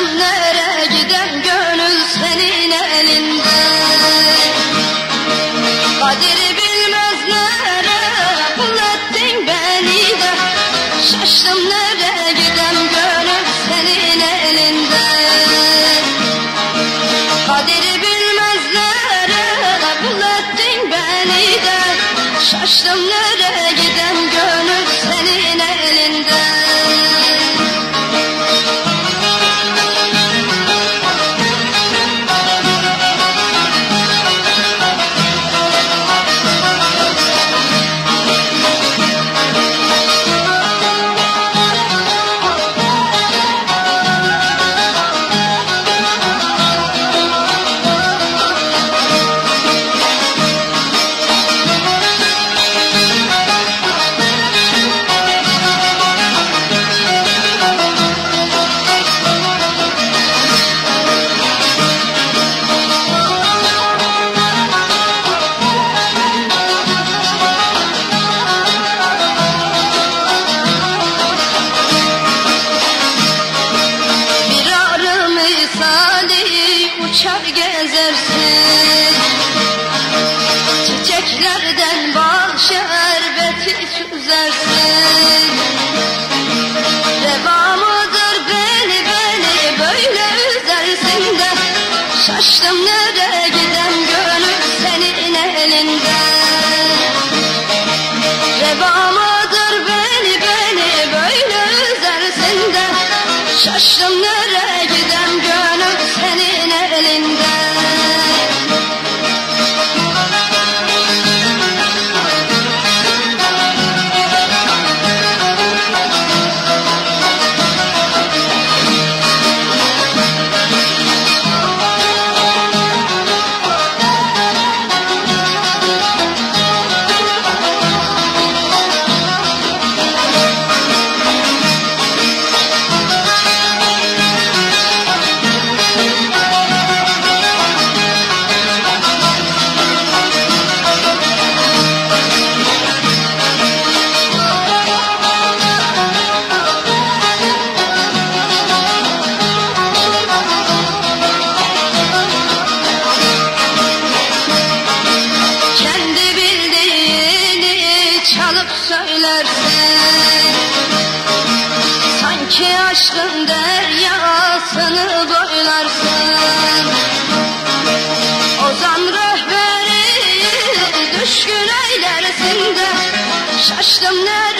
Olsam nere gidem gönül senin elinde. Kaderi bilmez nere bul beni de. Şaştım nere gidem gönül senin elinde. Kaderi bilmez nere bul beni de. Şaştım nere gidem gönül Çiçeklerden bal şerbeti süzersin Reva mıdır beni beni böyle üzersin Şaştım nereye gidem gönül senin elinde? Reva mıdır beni beni böyle üzersin Şaştım Sometimes